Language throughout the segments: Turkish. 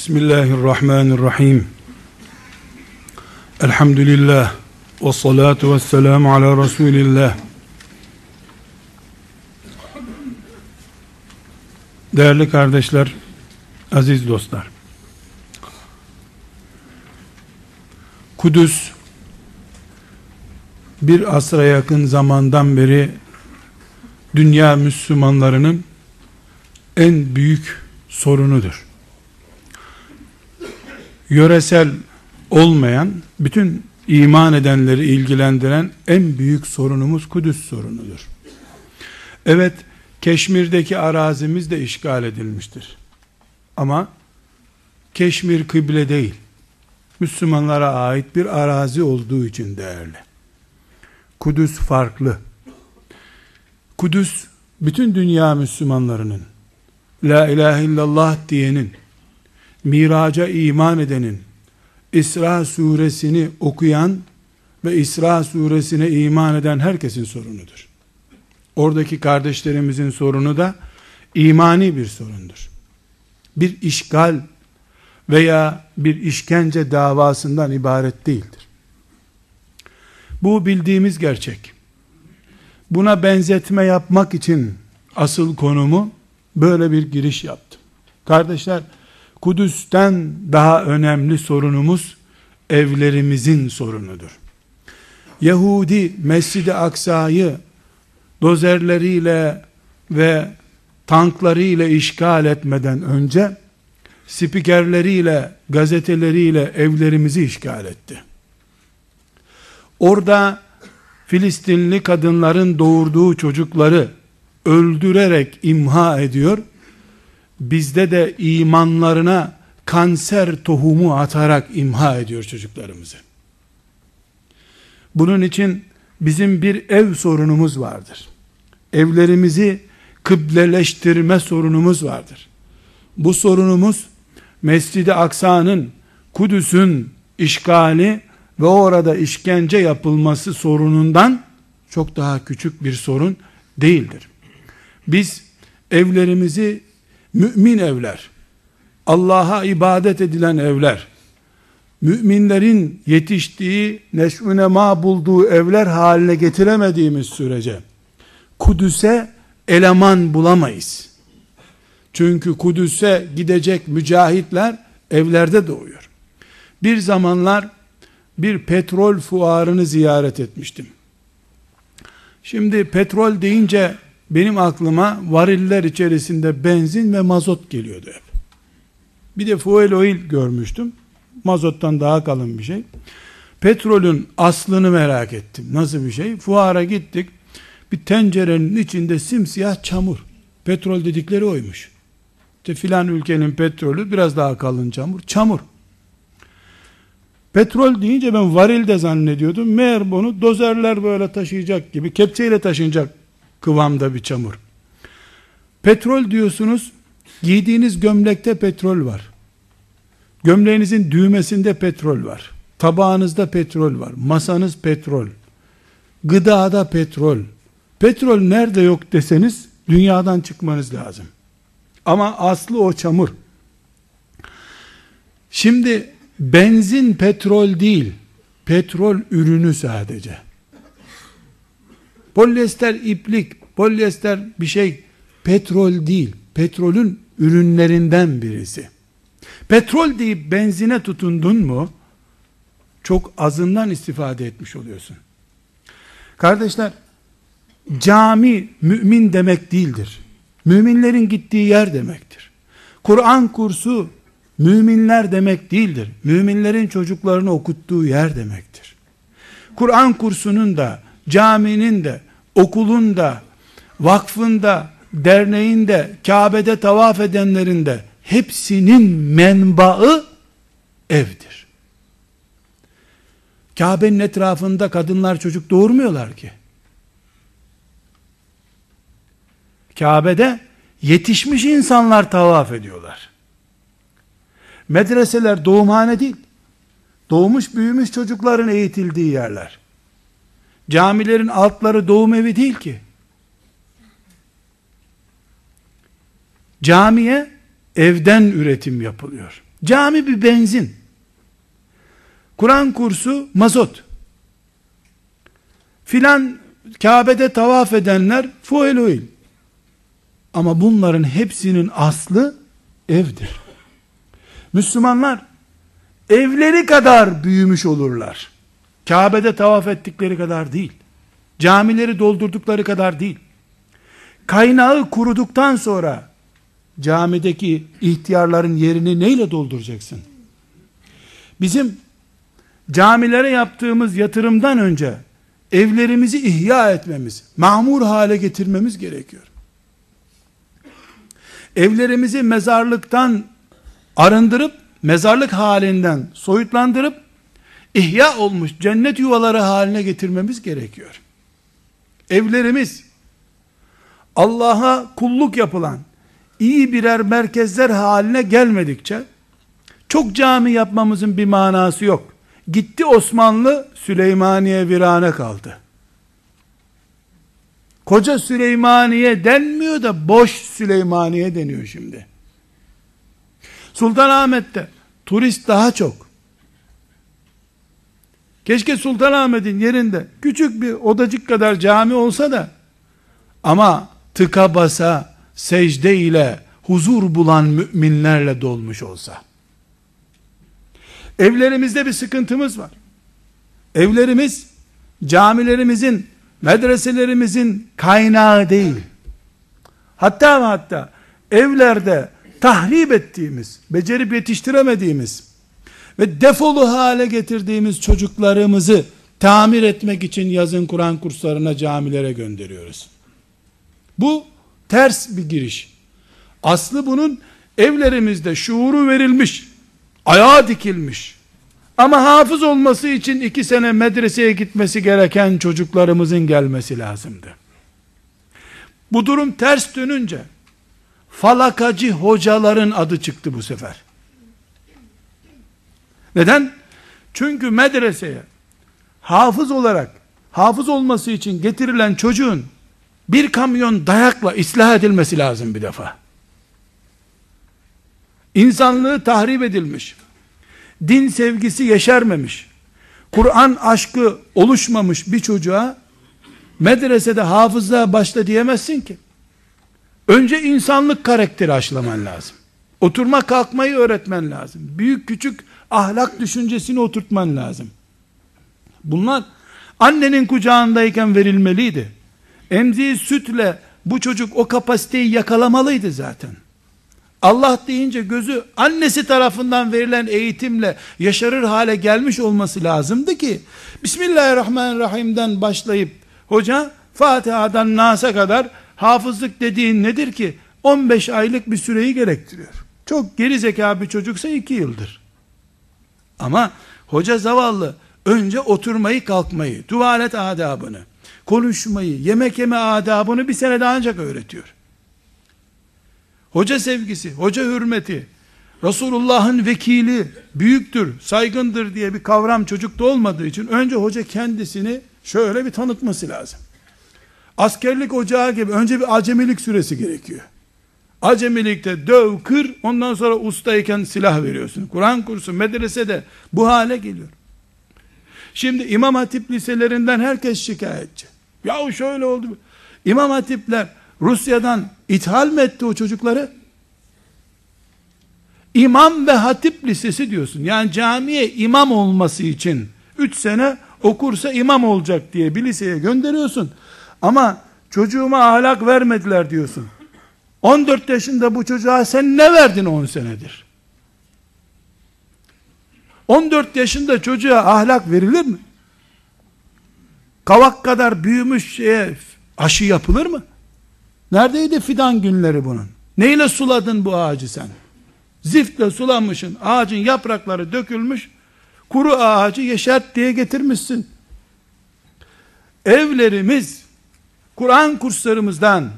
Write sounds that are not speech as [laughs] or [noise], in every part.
Bismillahirrahmanirrahim. Elhamdülillah. Ve salatu ve selamu ala Resulillah. Değerli kardeşler, aziz dostlar. Kudüs, bir asra yakın zamandan beri dünya Müslümanlarının en büyük sorunudur yöresel olmayan, bütün iman edenleri ilgilendiren en büyük sorunumuz Kudüs sorunudur. Evet, Keşmir'deki arazimiz de işgal edilmiştir. Ama Keşmir kıble değil. Müslümanlara ait bir arazi olduğu için değerli. Kudüs farklı. Kudüs bütün dünya Müslümanlarının La ilahe illallah diyenin miraca iman edenin, İsra suresini okuyan ve İsra suresine iman eden herkesin sorunudur. Oradaki kardeşlerimizin sorunu da imani bir sorundur. Bir işgal veya bir işkence davasından ibaret değildir. Bu bildiğimiz gerçek. Buna benzetme yapmak için asıl konumu böyle bir giriş yaptım. Kardeşler, Kudüs'ten daha önemli sorunumuz evlerimizin sorunudur. Yahudi Mescid-i Aksa'yı dozerleriyle ve tanklarıyla işgal etmeden önce spikerleriyle, gazeteleriyle evlerimizi işgal etti. Orada Filistinli kadınların doğurduğu çocukları öldürerek imha ediyor bizde de imanlarına kanser tohumu atarak imha ediyor çocuklarımızı. Bunun için bizim bir ev sorunumuz vardır. Evlerimizi kıbleleştirme sorunumuz vardır. Bu sorunumuz Mescid-i Aksa'nın Kudüs'ün işgali ve orada işkence yapılması sorunundan çok daha küçük bir sorun değildir. Biz evlerimizi mümin evler, Allah'a ibadet edilen evler, müminlerin yetiştiği, neşvüne ma bulduğu evler haline getiremediğimiz sürece, Kudüs'e eleman bulamayız. Çünkü Kudüs'e gidecek mücahitler evlerde doğuyor. Bir zamanlar bir petrol fuarını ziyaret etmiştim. Şimdi petrol deyince benim aklıma variller içerisinde benzin ve mazot geliyordu hep. Bir de fuel oil görmüştüm. Mazottan daha kalın bir şey. Petrolün aslını merak ettim. Nasıl bir şey? Fuara gittik. Bir tencerenin içinde simsiyah çamur. Petrol dedikleri oymuş. İşte filan ülkenin petrolü biraz daha kalın çamur. Çamur. Petrol deyince ben varilde zannediyordum. Meğer bunu dozerler böyle taşıyacak gibi, kepçeyle taşınacak kıvamda bir çamur. Petrol diyorsunuz, giydiğiniz gömlekte petrol var. Gömleğinizin düğmesinde petrol var. Tabağınızda petrol var. Masanız petrol. Gıdada petrol. Petrol nerede yok deseniz dünyadan çıkmanız lazım. Ama aslı o çamur. Şimdi benzin petrol değil, petrol ürünü sadece. Polyester iplik, polyester bir şey petrol değil. Petrolün ürünlerinden birisi. Petrol deyip benzine tutundun mu çok azından istifade etmiş oluyorsun. Kardeşler cami mümin demek değildir. Müminlerin gittiği yer demektir. Kur'an kursu müminler demek değildir. Müminlerin çocuklarını okuttuğu yer demektir. Kur'an kursunun da caminin de, okulun da, vakfın da, derneğin de, Kabe'de tavaf edenlerin de hepsinin menbaı evdir. Kabe'nin etrafında kadınlar çocuk doğurmuyorlar ki. Kabe'de yetişmiş insanlar tavaf ediyorlar. Medreseler doğumhane değil. Doğmuş büyümüş çocukların eğitildiği yerler. Camilerin altları doğum evi değil ki. Camiye evden üretim yapılıyor. Cami bir benzin. Kur'an kursu mazot. Filan Kabe'de tavaf edenler fuel oil. Ama bunların hepsinin aslı evdir. Müslümanlar evleri kadar büyümüş olurlar. Kabe'de tavaf ettikleri kadar değil. Camileri doldurdukları kadar değil. Kaynağı kuruduktan sonra camideki ihtiyarların yerini neyle dolduracaksın? Bizim camilere yaptığımız yatırımdan önce evlerimizi ihya etmemiz, mamur hale getirmemiz gerekiyor. Evlerimizi mezarlıktan arındırıp, mezarlık halinden soyutlandırıp, ihya olmuş cennet yuvaları haline getirmemiz gerekiyor. Evlerimiz, Allah'a kulluk yapılan, iyi birer merkezler haline gelmedikçe, çok cami yapmamızın bir manası yok. Gitti Osmanlı, Süleymaniye virane kaldı. Koca Süleymaniye denmiyor da boş Süleymaniye deniyor şimdi. Sultanahmet'te turist daha çok. Keşke Sultanahmet'in yerinde küçük bir odacık kadar cami olsa da ama tıka basa secde ile huzur bulan müminlerle dolmuş olsa. Evlerimizde bir sıkıntımız var. Evlerimiz camilerimizin, medreselerimizin kaynağı değil. Hatta ve hatta evlerde tahrip ettiğimiz, becerip yetiştiremediğimiz ve defolu hale getirdiğimiz çocuklarımızı tamir etmek için yazın Kur'an kurslarına, camilere gönderiyoruz. Bu ters bir giriş. Aslı bunun evlerimizde şuuru verilmiş, ayağa dikilmiş, ama hafız olması için iki sene medreseye gitmesi gereken çocuklarımızın gelmesi lazımdı. Bu durum ters dönünce, falakacı hocaların adı çıktı bu sefer. Neden? Çünkü medreseye hafız olarak hafız olması için getirilen çocuğun bir kamyon dayakla ıslah edilmesi lazım bir defa. İnsanlığı tahrip edilmiş. Din sevgisi yeşermemiş. Kur'an aşkı oluşmamış bir çocuğa medresede hafızlığa başla diyemezsin ki. Önce insanlık karakteri aşılaman lazım. Oturma kalkmayı öğretmen lazım. Büyük küçük ahlak düşüncesini oturtman lazım. Bunlar annenin kucağındayken verilmeliydi. Emziği sütle bu çocuk o kapasiteyi yakalamalıydı zaten. Allah deyince gözü annesi tarafından verilen eğitimle yaşarır hale gelmiş olması lazımdı ki Bismillahirrahmanirrahim'den başlayıp hoca Fatiha'dan Nas'a kadar hafızlık dediğin nedir ki 15 aylık bir süreyi gerektiriyor. Çok geri zeka bir çocuksa 2 yıldır. Ama hoca zavallı önce oturmayı kalkmayı, tuvalet adabını, konuşmayı, yemek yeme adabını bir senede ancak öğretiyor. Hoca sevgisi, hoca hürmeti, Resulullah'ın vekili büyüktür, saygındır diye bir kavram çocukta olmadığı için önce hoca kendisini şöyle bir tanıtması lazım. Askerlik ocağı gibi önce bir acemilik süresi gerekiyor. Acemilikte döv, kır, ondan sonra ustayken silah veriyorsun. Kur'an kursu, medresede bu hale geliyor. Şimdi İmam Hatip liselerinden herkes şikayetçi. Ya şöyle oldu. İmam Hatipler Rusya'dan ithal mi etti o çocukları? İmam ve hatip lisesi diyorsun. Yani camiye imam olması için 3 sene okursa imam olacak diye bir liseye gönderiyorsun. Ama çocuğuma ahlak vermediler diyorsun. 14 yaşında bu çocuğa sen ne verdin 10 senedir? 14 yaşında çocuğa ahlak verilir mi? Kavak kadar büyümüş şeye aşı yapılır mı? Neredeydi fidan günleri bunun? Neyle suladın bu ağacı sen? Ziftle sulamışsın. Ağacın yaprakları dökülmüş. Kuru ağacı yeşert diye getirmişsin. Evlerimiz Kur'an kurslarımızdan,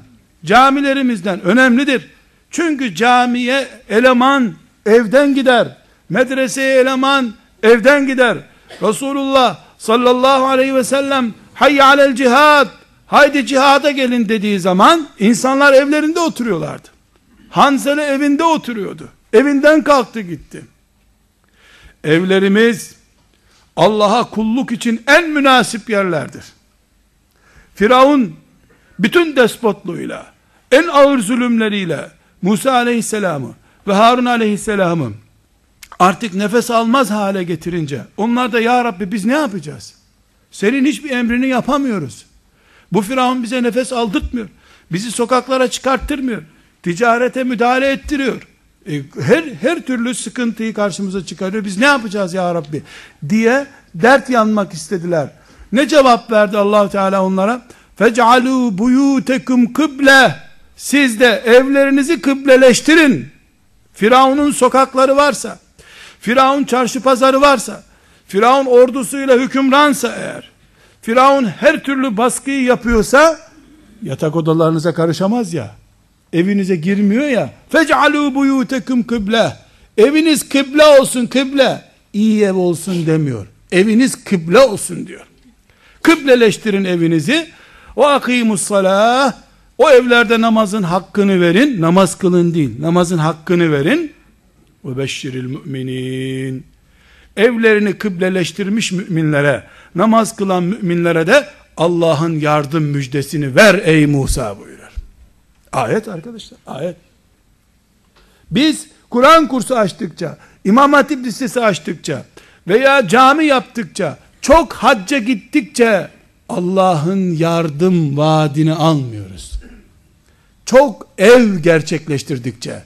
camilerimizden önemlidir. Çünkü camiye eleman evden gider. Medreseye eleman evden gider. Resulullah sallallahu aleyhi ve sellem hayy alel cihad haydi cihada gelin dediği zaman insanlar evlerinde oturuyorlardı. Hanzele evinde oturuyordu. Evinden kalktı gitti. Evlerimiz Allah'a kulluk için en münasip yerlerdir. Firavun bütün despotluğuyla, en ağır zulümleriyle Musa aleyhisselamı ve Harun aleyhisselamı artık nefes almaz hale getirince onlar da ya Rabbi biz ne yapacağız? Senin hiçbir emrini yapamıyoruz. Bu Firavun bize nefes aldırtmıyor. Bizi sokaklara çıkarttırmıyor. Ticarete müdahale ettiriyor. E, her her türlü sıkıntıyı karşımıza çıkarıyor. Biz ne yapacağız ya Rabbi diye dert yanmak istediler. Ne cevap verdi Allah Teala onlara? Fec'alû buyûtekum kıble. Siz de evlerinizi kıbleleştirin. Firavun'un sokakları varsa, Firavun çarşı pazarı varsa, Firavun ordusuyla hükümransa eğer, Firavun her türlü baskıyı yapıyorsa, yatak odalarınıza karışamaz ya, evinize girmiyor ya, fec'alû buyûtekum kıble, eviniz kıble olsun kıble, iyi ev olsun demiyor, eviniz kıble olsun diyor. Kıbleleştirin evinizi, o akimus o evlerde namazın hakkını verin, namaz kılın değil, namazın hakkını verin, ve beşşiril müminin, evlerini kıbleleştirmiş müminlere, namaz kılan müminlere de Allah'ın yardım müjdesini ver ey Musa buyurur. Ayet arkadaşlar, ayet. Biz Kur'an kursu açtıkça, İmam Hatip Lisesi açtıkça veya cami yaptıkça, çok hacca gittikçe Allah'ın yardım vaadini almıyoruz. Çok ev gerçekleştirdikçe,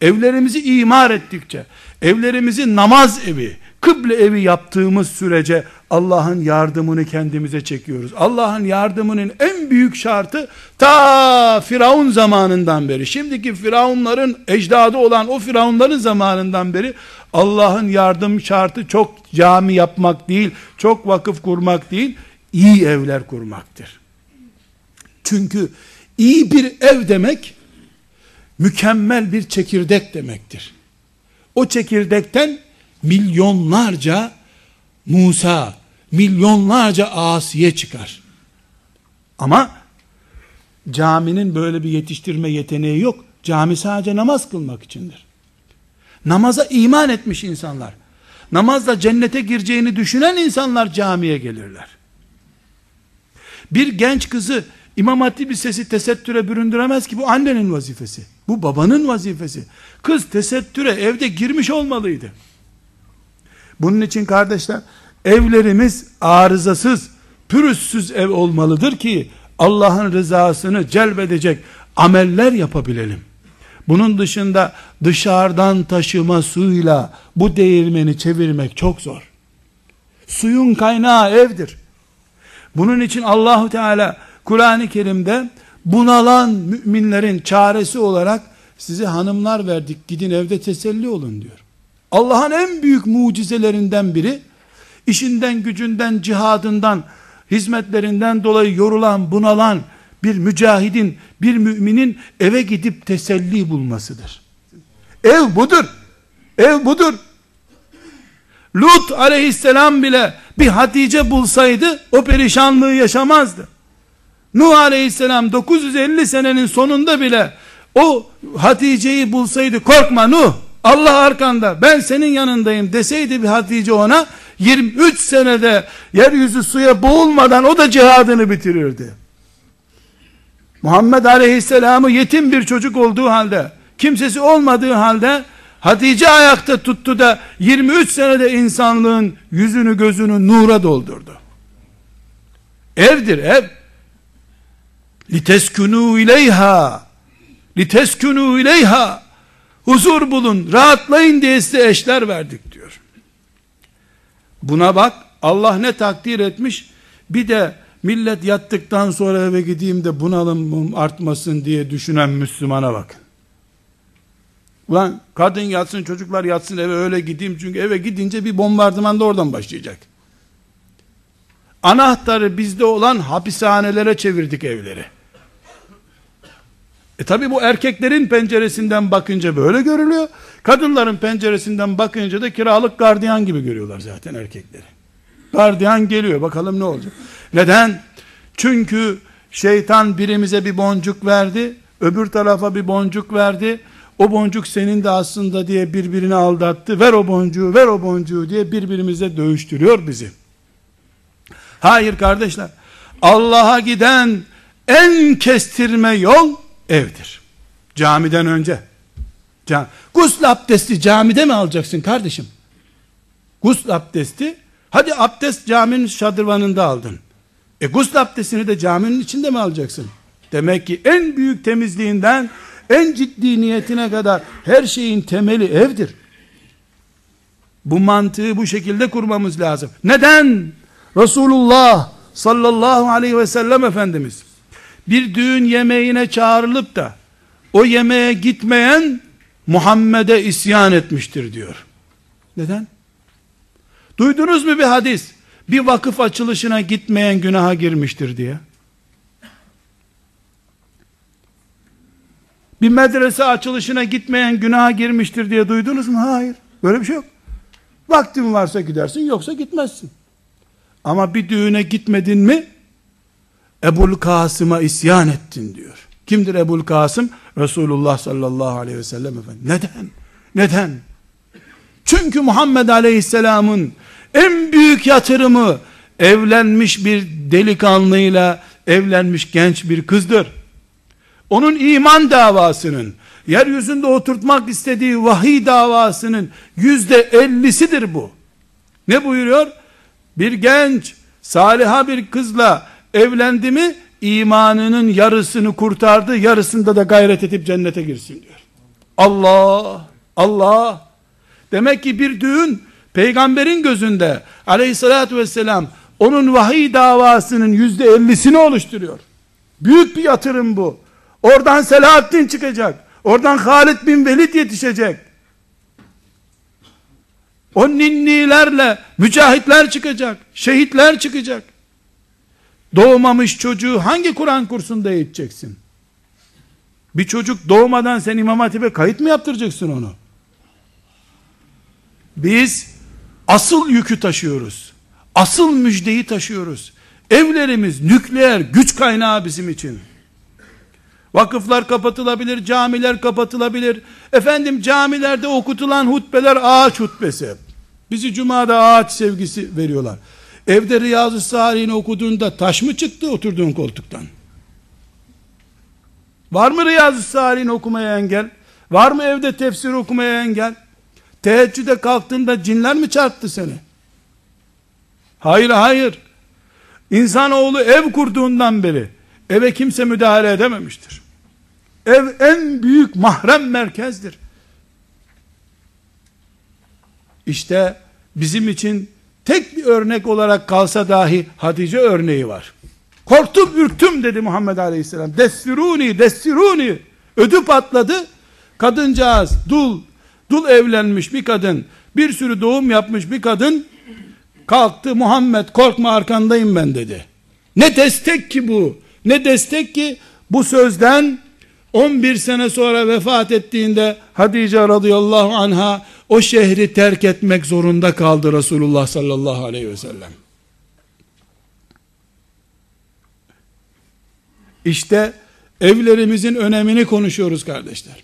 evlerimizi imar ettikçe, evlerimizi namaz evi, kıble evi yaptığımız sürece Allah'ın yardımını kendimize çekiyoruz. Allah'ın yardımının en büyük şartı ta Firavun zamanından beri, şimdiki Firavunların ecdadı olan o Firavunların zamanından beri Allah'ın yardım şartı çok cami yapmak değil, çok vakıf kurmak değil, iyi evler kurmaktır. Çünkü iyi bir ev demek mükemmel bir çekirdek demektir. O çekirdekten milyonlarca Musa, milyonlarca Asiye çıkar. Ama caminin böyle bir yetiştirme yeteneği yok. Cami sadece namaz kılmak içindir. Namaza iman etmiş insanlar, namazla cennete gireceğini düşünen insanlar camiye gelirler. Bir genç kızı İmam Hatip Lisesi tesettüre büründüremez ki bu annenin vazifesi. Bu babanın vazifesi. Kız tesettüre evde girmiş olmalıydı. Bunun için kardeşler evlerimiz arızasız, pürüzsüz ev olmalıdır ki Allah'ın rızasını celbedecek ameller yapabilelim. Bunun dışında dışarıdan taşıma suyla bu değirmeni çevirmek çok zor. Suyun kaynağı evdir. Bunun için Allahu Teala Kur'an-ı Kerim'de bunalan müminlerin çaresi olarak size hanımlar verdik gidin evde teselli olun diyor. Allah'ın en büyük mucizelerinden biri işinden gücünden cihadından hizmetlerinden dolayı yorulan bunalan bir mücahidin bir müminin eve gidip teselli bulmasıdır. Ev budur. Ev budur. Lut aleyhisselam bile bir Hatice bulsaydı o perişanlığı yaşamazdı. Nuh aleyhisselam 950 senenin sonunda bile o Hatice'yi bulsaydı korkma Nuh Allah arkanda ben senin yanındayım deseydi bir Hatice ona 23 senede yeryüzü suya boğulmadan o da cihadını bitirirdi. Muhammed Aleyhisselam'ı yetim bir çocuk olduğu halde kimsesi olmadığı halde Hatice ayakta tuttu da 23 senede insanlığın yüzünü gözünü nura doldurdu. Evdir ev. Liteskunu ileyha. Liteskunu ileyha. Huzur bulun, rahatlayın diye size eşler verdik diyor. Buna bak, Allah ne takdir etmiş, bir de millet yattıktan sonra eve gideyim de bunalım artmasın diye düşünen Müslümana bakın. Ulan kadın yatsın çocuklar yatsın eve öyle gideyim çünkü eve gidince bir bombardıman da oradan başlayacak. Anahtarı bizde olan hapishanelere çevirdik evleri. E tabi bu erkeklerin penceresinden bakınca böyle görülüyor. Kadınların penceresinden bakınca da kiralık gardiyan gibi görüyorlar zaten erkekleri. Gardiyan geliyor bakalım ne olacak. Neden? Çünkü şeytan birimize bir boncuk verdi. Öbür tarafa bir boncuk verdi. O boncuk senin de aslında diye birbirini aldattı. Ver o boncuğu, ver o boncuğu diye birbirimize dövüştürüyor bizi. Hayır kardeşler. Allah'a giden en kestirme yol evdir. Camiden önce. Cam Gusül abdesti camide mi alacaksın kardeşim? Gusül abdesti hadi abdest caminin şadırvanında aldın. E gusül abdestini de caminin içinde mi alacaksın? Demek ki en büyük temizliğinden en ciddi niyetine kadar her şeyin temeli evdir. Bu mantığı bu şekilde kurmamız lazım. Neden? Resulullah sallallahu aleyhi ve sellem Efendimiz bir düğün yemeğine çağrılıp da o yemeğe gitmeyen Muhammed'e isyan etmiştir diyor. Neden? Duydunuz mu bir hadis? Bir vakıf açılışına gitmeyen günaha girmiştir diye. Bir medrese açılışına gitmeyen günaha girmiştir diye duydunuz mu? Hayır. Böyle bir şey yok. Vaktin varsa gidersin yoksa gitmezsin. Ama bir düğüne gitmedin mi Ebul Kasım'a isyan ettin diyor. Kimdir Ebul Kasım? Resulullah sallallahu aleyhi ve sellem efendim. Neden? Neden? Çünkü Muhammed aleyhisselamın en büyük yatırımı evlenmiş bir delikanlıyla evlenmiş genç bir kızdır. Onun iman davasının, yeryüzünde oturtmak istediği vahiy davasının yüzde ellisidir bu. Ne buyuruyor? Bir genç, saliha bir kızla evlendi mi, imanının yarısını kurtardı, yarısında da gayret edip cennete girsin diyor. Allah, Allah. Demek ki bir düğün, peygamberin gözünde, aleyhissalatü vesselam, onun vahiy davasının yüzde ellisini oluşturuyor. Büyük bir yatırım bu. Oradan Selahaddin çıkacak. Oradan Halid bin Velid yetişecek. O ninnilerle mücahitler çıkacak. Şehitler çıkacak. Doğmamış çocuğu hangi Kur'an kursunda eğiteceksin? Bir çocuk doğmadan sen İmam Hatip'e kayıt mı yaptıracaksın onu? Biz asıl yükü taşıyoruz. Asıl müjdeyi taşıyoruz. Evlerimiz nükleer güç kaynağı bizim için. Vakıflar kapatılabilir, camiler kapatılabilir. Efendim camilerde okutulan hutbeler ağaç hutbesi. Bizi cumada ağaç sevgisi veriyorlar. Evde Riyazu Salih'ini okuduğunda taş mı çıktı oturduğun koltuktan? Var mı Riyazu Salih'ini okumaya engel? Var mı evde tefsir okumaya engel? Teheccüde kalktığında cinler mi çarptı seni? Hayır hayır. İnsanoğlu ev kurduğundan beri eve kimse müdahale edememiştir. Ev en büyük mahrem merkezdir. İşte bizim için tek bir örnek olarak kalsa dahi Hatice örneği var. Korktum ürktüm dedi Muhammed Aleyhisselam. Destiruni, destiruni. Ödü patladı. Kadıncağız, dul, dul evlenmiş bir kadın, bir sürü doğum yapmış bir kadın, kalktı Muhammed korkma arkandayım ben dedi. Ne destek ki bu? Ne destek ki bu sözden 11 sene sonra vefat ettiğinde Hatice radıyallahu anha o şehri terk etmek zorunda kaldı Resulullah sallallahu aleyhi ve sellem. İşte evlerimizin önemini konuşuyoruz kardeşler.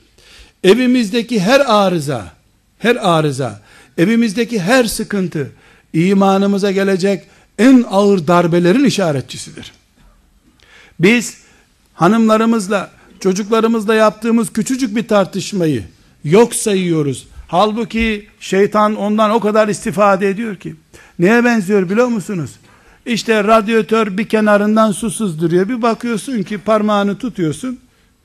Evimizdeki her arıza, her arıza, evimizdeki her sıkıntı imanımıza gelecek en ağır darbelerin işaretçisidir. Biz hanımlarımızla, çocuklarımızla yaptığımız küçücük bir tartışmayı yok sayıyoruz. Halbuki şeytan ondan o kadar istifade ediyor ki. Neye benziyor biliyor musunuz? İşte radyatör bir kenarından su sızdırıyor. Bir bakıyorsun ki parmağını tutuyorsun.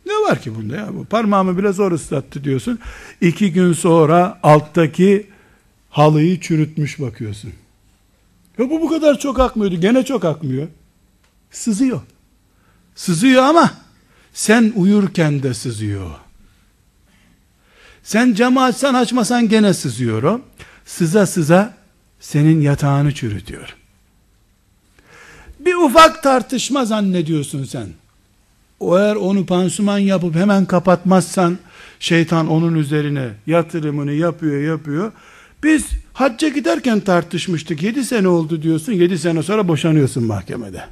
Ne var ki bunda ya? Bu parmağımı bile zor ıslattı diyorsun. İki gün sonra alttaki halıyı çürütmüş bakıyorsun. Ya bu bu kadar çok akmıyordu. Gene çok akmıyor. Sızıyor. Sızıyor ama sen uyurken de sızıyor. Sen camı açsan açmasan gene sızıyor o. Sıza sıza senin yatağını çürütüyor. Bir ufak tartışma zannediyorsun sen. O eğer onu pansuman yapıp hemen kapatmazsan şeytan onun üzerine yatırımını yapıyor yapıyor. Biz hacca giderken tartışmıştık. 7 sene oldu diyorsun. 7 sene sonra boşanıyorsun mahkemede.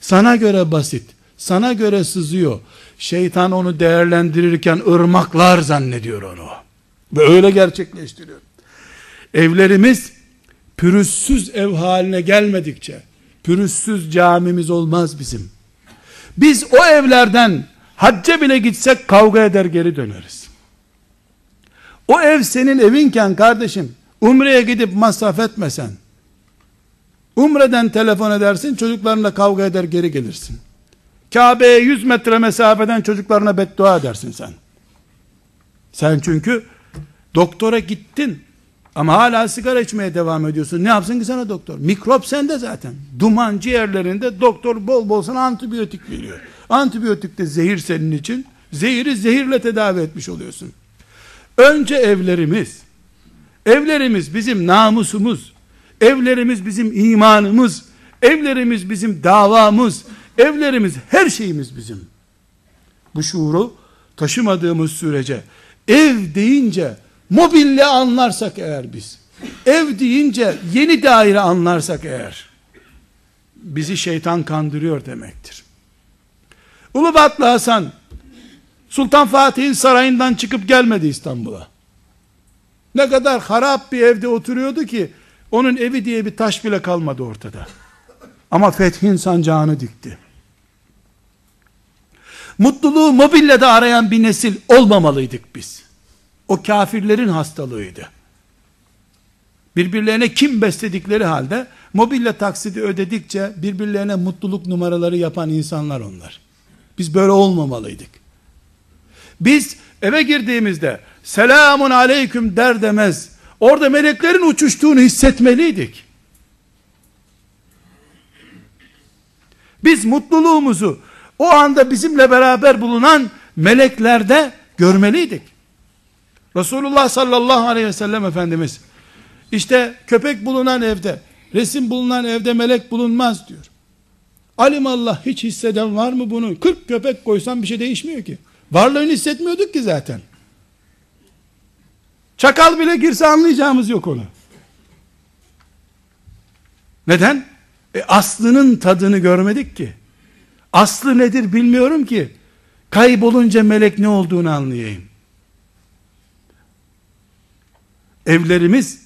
Sana göre basit. Sana göre sızıyor. Şeytan onu değerlendirirken ırmaklar zannediyor onu. Ve öyle gerçekleştiriyor. Evlerimiz pürüzsüz ev haline gelmedikçe pürüzsüz camimiz olmaz bizim. Biz o evlerden hacca bile gitsek kavga eder geri döneriz. O ev senin evinken kardeşim umreye gidip masraf etmesen umreden telefon edersin çocuklarınla kavga eder geri gelirsin. Kabe'ye 100 metre mesafeden çocuklarına beddua edersin sen. Sen çünkü doktora gittin ama hala sigara içmeye devam ediyorsun. Ne yapsın ki sana doktor? Mikrop sende zaten. Duman ciğerlerinde doktor bol bol sana antibiyotik veriyor. Antibiyotik de zehir senin için. Zehiri zehirle tedavi etmiş oluyorsun. Önce evlerimiz, evlerimiz bizim namusumuz, evlerimiz bizim imanımız, evlerimiz bizim davamız, evlerimiz her şeyimiz bizim. Bu şuuru taşımadığımız sürece ev deyince mobille anlarsak eğer biz, ev deyince yeni daire anlarsak eğer, bizi şeytan kandırıyor demektir. Ulubatlı Hasan, Sultan Fatih'in sarayından çıkıp gelmedi İstanbul'a. Ne kadar harap bir evde oturuyordu ki, onun evi diye bir taş bile kalmadı ortada. Ama fethin sancağını dikti. Mutluluğu mobille de arayan bir nesil olmamalıydık biz. O kafirlerin hastalığıydı. Birbirlerine kim besledikleri halde mobille taksidi ödedikçe birbirlerine mutluluk numaraları yapan insanlar onlar. Biz böyle olmamalıydık. Biz eve girdiğimizde selamun aleyküm der demez orada meleklerin uçuştuğunu hissetmeliydik. Biz mutluluğumuzu o anda bizimle beraber bulunan meleklerde görmeliydik. Resulullah sallallahu aleyhi ve sellem Efendimiz işte köpek bulunan evde resim bulunan evde melek bulunmaz diyor. Alimallah hiç hisseden var mı bunu? 40 köpek koysan bir şey değişmiyor ki. Varlığını hissetmiyorduk ki zaten. Çakal bile girse anlayacağımız yok onu. Neden? E, aslının tadını görmedik ki. Aslı nedir bilmiyorum ki. Kaybolunca melek ne olduğunu anlayayım. Evlerimiz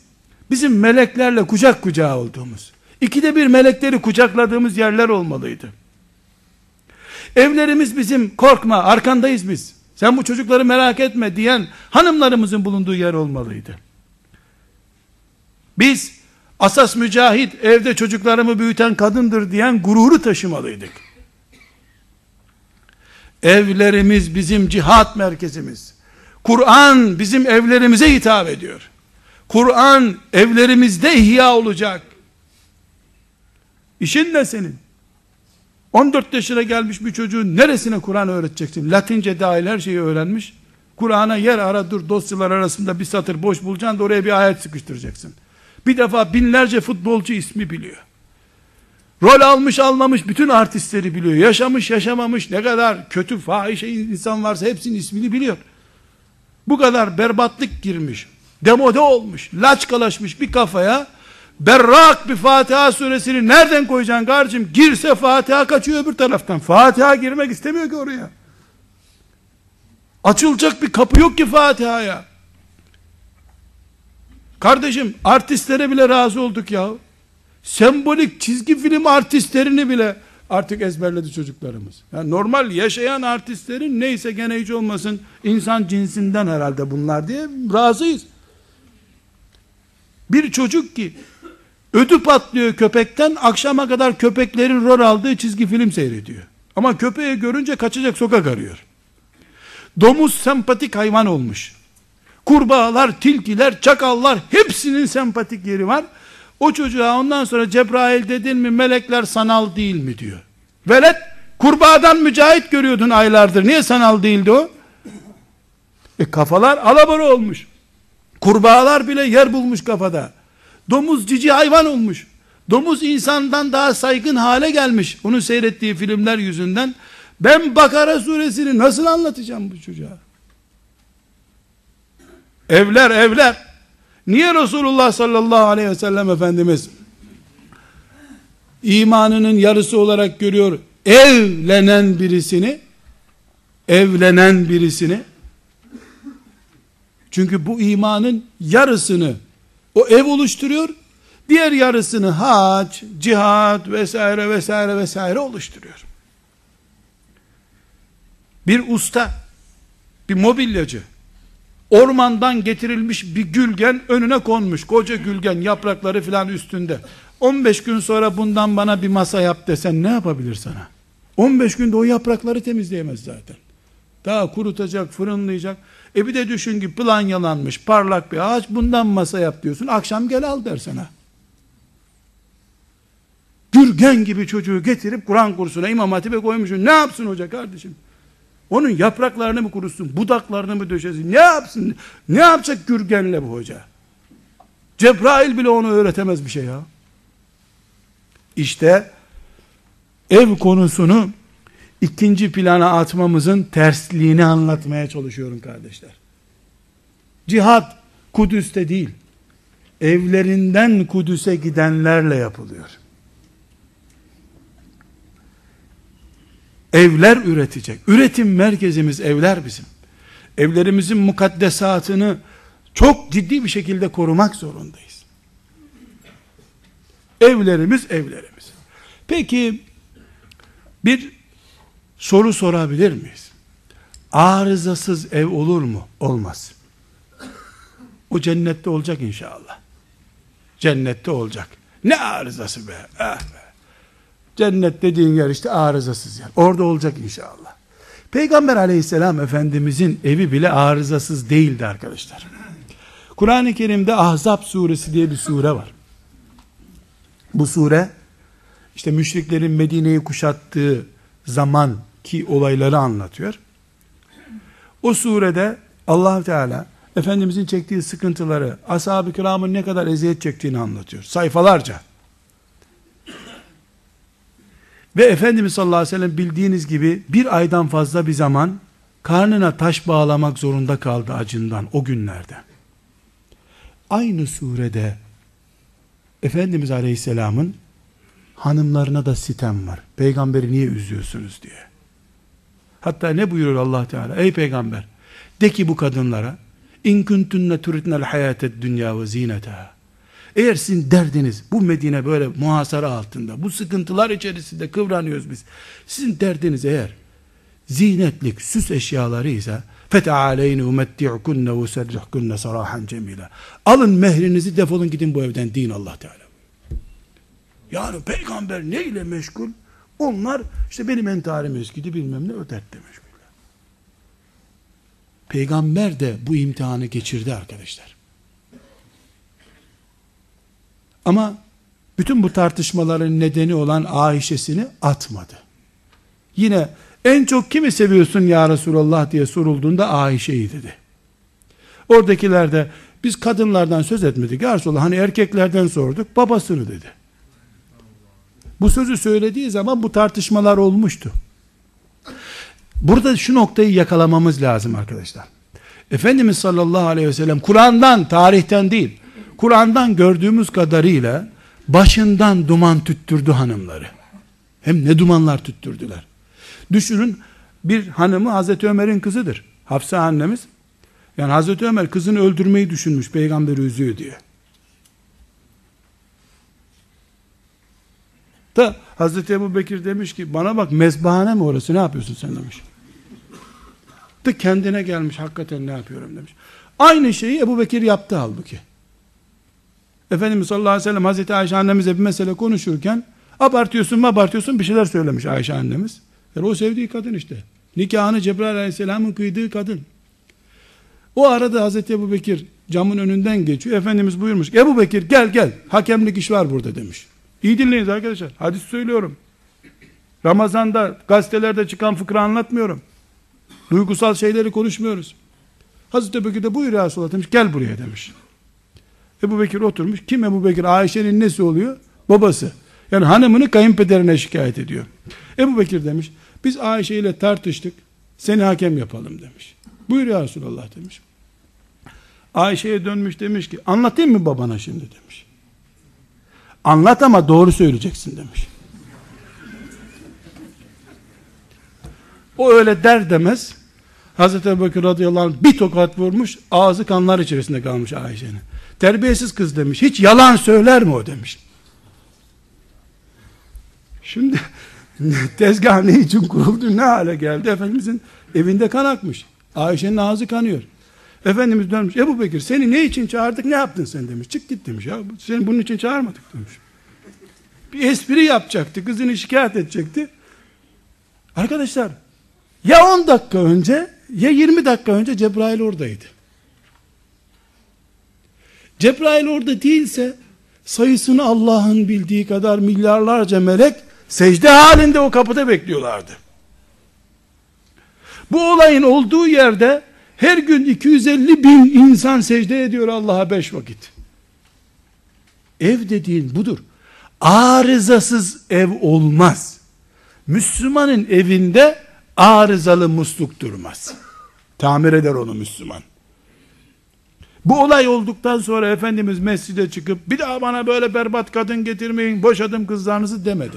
bizim meleklerle kucak kucağa olduğumuz, ikide bir melekleri kucakladığımız yerler olmalıydı. Evlerimiz bizim korkma arkandayız biz. Sen bu çocukları merak etme diyen hanımlarımızın bulunduğu yer olmalıydı. Biz asas mücahit evde çocuklarımı büyüten kadındır diyen gururu taşımalıydık. Evlerimiz bizim cihat merkezimiz. Kur'an bizim evlerimize hitap ediyor. Kur'an evlerimizde ihya olacak. İşin ne senin? 14 yaşına gelmiş bir çocuğun neresine Kur'an öğreteceksin? Latince dahil her şeyi öğrenmiş. Kur'an'a yer ara dur dosyalar arasında bir satır boş bulacaksın da oraya bir ayet sıkıştıracaksın. Bir defa binlerce futbolcu ismi biliyor. Rol almış almamış bütün artistleri biliyor. Yaşamış yaşamamış ne kadar kötü fahişe insan varsa hepsinin ismini biliyor. Bu kadar berbatlık girmiş. Demode olmuş. Laçkalaşmış bir kafaya berrak bir Fatiha suresini nereden koyacaksın kardeşim? Girse Fatiha kaçıyor öbür taraftan. Fatiha girmek istemiyor ki oraya. Açılacak bir kapı yok ki Fatiha'ya. Kardeşim artistlere bile razı olduk ya. Sembolik çizgi film artistlerini bile artık ezberledi çocuklarımız. Yani normal yaşayan artistlerin neyse gene hiç olmasın insan cinsinden herhalde bunlar diye razıyız. Bir çocuk ki ödü patlıyor köpekten akşama kadar köpeklerin rol aldığı çizgi film seyrediyor. Ama köpeği görünce kaçacak sokak arıyor. Domuz sempatik hayvan olmuş. Kurbağalar, tilkiler, çakallar hepsinin sempatik yeri var. O çocuğa ondan sonra Cebrail dedin mi melekler sanal değil mi diyor. Velet kurbağadan mücahit görüyordun aylardır. Niye sanal değildi o? E kafalar alabora olmuş. Kurbağalar bile yer bulmuş kafada. Domuz cici hayvan olmuş. Domuz insandan daha saygın hale gelmiş. Onun seyrettiği filmler yüzünden. Ben Bakara suresini nasıl anlatacağım bu çocuğa? Evler evler. Niye Resulullah sallallahu aleyhi ve sellem Efendimiz imanının yarısı olarak görüyor evlenen birisini evlenen birisini çünkü bu imanın yarısını o ev oluşturuyor diğer yarısını hac, cihat vesaire vesaire vesaire oluşturuyor bir usta bir mobilyacı ormandan getirilmiş bir gülgen önüne konmuş koca gülgen yaprakları filan üstünde 15 gün sonra bundan bana bir masa yap desen ne yapabilir sana 15 günde o yaprakları temizleyemez zaten daha kurutacak, fırınlayacak. E bir de düşün ki plan yalanmış, parlak bir ağaç, bundan masa yap diyorsun. Akşam gel al der sana. Gürgen gibi çocuğu getirip Kur'an kursuna, İmam Hatip'e koymuşsun. Ne yapsın hoca kardeşim? Onun yapraklarını mı kurusun, budaklarını mı döşesin? Ne yapsın? Ne yapacak Gürgen'le bu hoca? Cebrail bile onu öğretemez bir şey ya. İşte ev konusunu ikinci plana atmamızın tersliğini anlatmaya çalışıyorum kardeşler. Cihat Kudüs'te değil, evlerinden Kudüs'e gidenlerle yapılıyor. Evler üretecek. Üretim merkezimiz evler bizim. Evlerimizin mukaddesatını çok ciddi bir şekilde korumak zorundayız. Evlerimiz evlerimiz. Peki bir soru sorabilir miyiz? Arızasız ev olur mu? Olmaz. O cennette olacak inşallah. Cennette olacak. Ne arızası be? Ah be. Cennet dediğin yer işte arızasız yer. Orada olacak inşallah. Peygamber aleyhisselam efendimizin evi bile arızasız değildi arkadaşlar. Kur'an-ı Kerim'de Ahzab suresi diye bir sure var. Bu sure işte müşriklerin Medine'yi kuşattığı zaman ki olayları anlatıyor. O surede allah Teala Efendimizin çektiği sıkıntıları, ashab-ı kiramın ne kadar eziyet çektiğini anlatıyor. Sayfalarca. Ve Efendimiz sallallahu aleyhi ve sellem bildiğiniz gibi bir aydan fazla bir zaman karnına taş bağlamak zorunda kaldı acından o günlerde. Aynı surede Efendimiz aleyhisselamın hanımlarına da sitem var. Peygamberi niye üzüyorsunuz diye. Hatta ne buyuruyor Allah Teala? Ey peygamber de ki bu kadınlara in kuntunne turidnel hayatet dünya ve zinetaha eğer sizin derdiniz bu Medine böyle muhasara altında bu sıkıntılar içerisinde kıvranıyoruz biz sizin derdiniz eğer zinetlik süs eşyaları ise فَتَعَالَيْنِ اُمَتِّعْكُنَّ وَسَرِّحْكُنَّ sarahan cemila alın mehrinizi defolun gidin bu evden din Allah Teala yani peygamber ne ile meşgul onlar işte benim entarim eskidi bilmem ne o dertle meşgul. Peygamber de bu imtihanı geçirdi arkadaşlar. Ama bütün bu tartışmaların nedeni olan Ayşe'sini atmadı. Yine en çok kimi seviyorsun ya Resulallah diye sorulduğunda Ayşe'yi dedi. Oradakiler de biz kadınlardan söz etmedik ya Resulallah hani erkeklerden sorduk babasını dedi. Bu sözü söylediği zaman bu tartışmalar olmuştu. Burada şu noktayı yakalamamız lazım arkadaşlar. Efendimiz sallallahu aleyhi ve sellem Kur'an'dan, tarihten değil, Kur'an'dan gördüğümüz kadarıyla başından duman tüttürdü hanımları. Hem ne dumanlar tüttürdüler. Düşünün bir hanımı Hazreti Ömer'in kızıdır. Hafsa annemiz. Yani Hazreti Ömer kızını öldürmeyi düşünmüş peygamberi üzüyor diye. Da Hazreti Ebu Bekir demiş ki bana bak mezbahane mi orası ne yapıyorsun sen demiş. Da kendine gelmiş hakikaten ne yapıyorum demiş. Aynı şeyi Ebu Bekir yaptı halbuki. Efendimiz sallallahu aleyhi ve sellem Hazreti Ayşe annemize bir mesele konuşurken abartıyorsun mu abartıyorsun bir şeyler söylemiş Ayşe annemiz. Yani o sevdiği kadın işte. Nikahını Cebrail aleyhisselamın kıydığı kadın. O arada Hazreti Ebu Bekir camın önünden geçiyor. Efendimiz buyurmuş. Ebu Bekir gel gel hakemlik iş var burada demiş. İyi dinleyin arkadaşlar. Hadis söylüyorum. Ramazanda gazetelerde çıkan fıkra anlatmıyorum. Duygusal şeyleri konuşmuyoruz. Hazreti Bekir de buyur ya Resulallah demiş gel buraya demiş. Ebu Bekir oturmuş. Kim Ebu Bekir? Ayşe'nin nesi oluyor? Babası. Yani hanımını kayınpederine şikayet ediyor. Ebu Bekir demiş. Biz Ayşe ile tartıştık. Seni hakem yapalım demiş. Buyur ya Resulallah demiş. Ayşe'ye dönmüş demiş ki anlatayım mı babana şimdi demiş. Anlat ama doğru söyleyeceksin demiş. O öyle der demez Hazreti Ebubekir radıyallahu anh bir tokat vurmuş ağzı kanlar içerisinde kalmış Ayşe'nin. Terbiyesiz kız demiş. Hiç yalan söyler mi o demiş. Şimdi [laughs] tezgah ne için kuruldu ne hale geldi Efendimizin evinde kan akmış. Ayşe'nin ağzı kanıyor. Efendimiz dönmüş. Ebu Bekir seni ne için çağırdık ne yaptın sen demiş. Çık git demiş ya. Seni bunun için çağırmadık demiş. Bir espri yapacaktı. Kızını şikayet edecekti. Arkadaşlar ya 10 dakika önce ya 20 dakika önce Cebrail oradaydı. Cebrail orada değilse sayısını Allah'ın bildiği kadar milyarlarca melek secde halinde o kapıda bekliyorlardı. Bu olayın olduğu yerde her gün 250 bin insan secde ediyor Allah'a beş vakit. Ev dediğin budur. Arızasız ev olmaz. Müslümanın evinde arızalı musluk durmaz. Tamir eder onu Müslüman. Bu olay olduktan sonra Efendimiz mescide çıkıp bir daha bana böyle berbat kadın getirmeyin boşadım kızlarınızı demedi.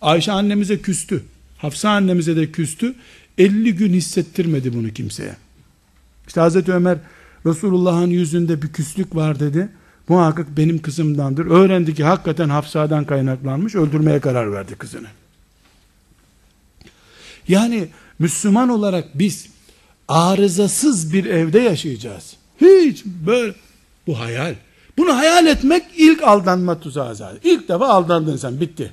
Ayşe annemize küstü. Hafsa annemize de küstü. 50 gün hissettirmedi bunu kimseye. İşte Hazreti Ömer Resulullah'ın yüzünde bir küslük var dedi. Muhakkak benim kızımdandır. Öğrendi ki hakikaten Hafsa'dan kaynaklanmış. Öldürmeye karar verdi kızını. Yani Müslüman olarak biz arızasız bir evde yaşayacağız. Hiç böyle bu hayal. Bunu hayal etmek ilk aldanma tuzağı zaten. İlk defa aldandın sen bitti.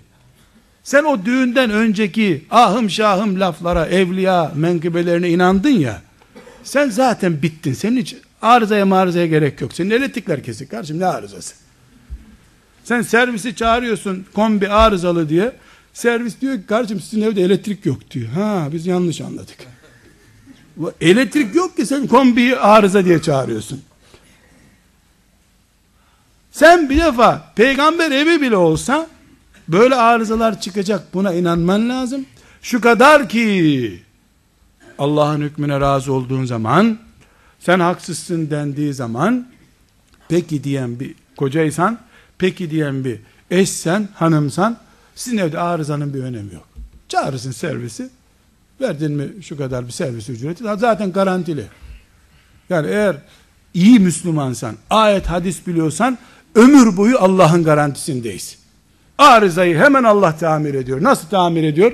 Sen o düğünden önceki ahım şahım laflara, evliya menkıbelerine inandın ya. Sen zaten bittin. Senin hiç arızaya marızaya gerek yok. Senin elektrikler kesik kardeşim ne arızası? Sen servisi çağırıyorsun kombi arızalı diye. Servis diyor ki kardeşim sizin evde elektrik yok diyor. Ha biz yanlış anladık. Elektrik yok ki sen kombiyi arıza diye çağırıyorsun. Sen bir defa peygamber evi bile olsa böyle arızalar çıkacak buna inanman lazım. Şu kadar ki Allah'ın hükmüne razı olduğun zaman sen haksızsın dendiği zaman peki diyen bir kocaysan peki diyen bir eşsen hanımsan sizin evde arızanın bir önemi yok. Çağırırsın servisi verdin mi şu kadar bir servis ücreti zaten garantili. Yani eğer iyi Müslümansan, ayet hadis biliyorsan ömür boyu Allah'ın garantisindeyiz. Arızayı hemen Allah tamir ediyor. Nasıl tamir ediyor?